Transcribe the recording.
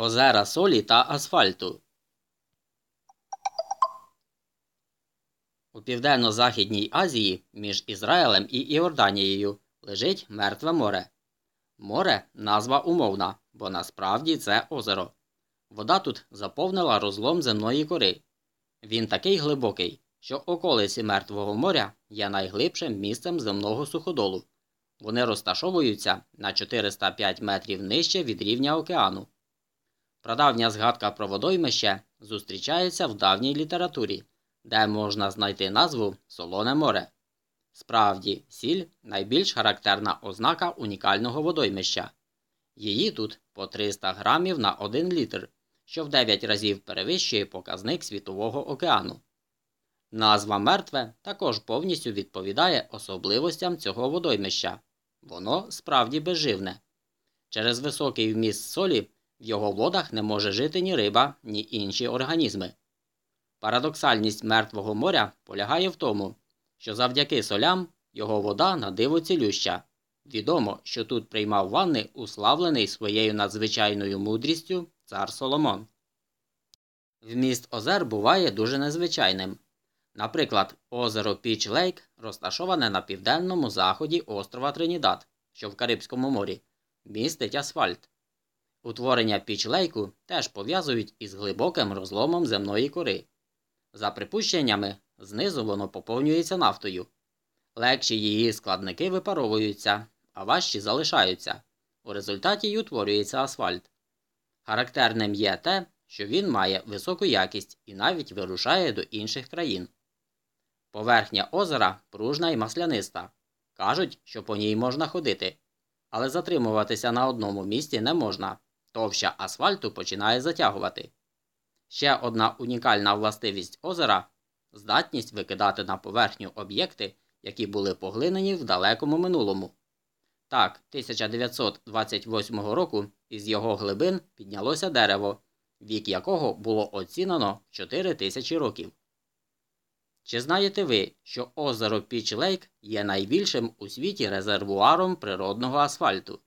Озера солі та асфальту. У Південно-Західній Азії між Ізраїлем і Іорданією лежить Мертве море. Море назва умовна, бо насправді це озеро. Вода тут заповнила розлом земної кори. Він такий глибокий, що околиці Мертвого моря є найглибшим місцем земного суходолу. Вони розташовуються на 405 метрів нижче від рівня океану. Прадавня згадка про водоймище зустрічається в давній літературі, де можна знайти назву Солоне море. Справді, сіль найбільш характерна ознака унікального водоймища. Її тут по 300 грамів на 1 літр, що в 9 разів перевищує показник Світового океану. Назва мертве також повністю відповідає особливостям цього водоймища. Воно справді безживне. Через високий вміст солі в його водах не може жити ні риба, ні інші організми. Парадоксальність Мертвого моря полягає в тому, що завдяки солям його вода на диво цілюща. Відомо, що тут приймав ванни уславлений своєю надзвичайною мудрістю цар Соломон. Вміст озер буває дуже незвичайним. Наприклад, озеро Піч Лейк розташоване на південному заході острова Тринідад, що в Карибському морі, містить асфальт. Утворення Піч Лейку теж пов'язують із глибоким розломом земної кори. За припущеннями, знизу воно поповнюється нафтою. Легші її складники випаровуються, а важчі залишаються. У результаті й утворюється асфальт. Характерним є те, що він має високу якість і навіть вирушає до інших країн. Поверхня озера пружна і масляниста. Кажуть, що по ній можна ходити, але затримуватися на одному місці не можна. Товща асфальту починає затягувати. Ще одна унікальна властивість озера здатність викидати на поверхню об'єкти, які були поглинені в далекому минулому. Так, 1928 року із його глибин піднялося дерево, вік якого було оцінено 4 тисячі років. Чи знаєте ви, що озеро Піч Лейк є найбільшим у світі резервуаром природного асфальту?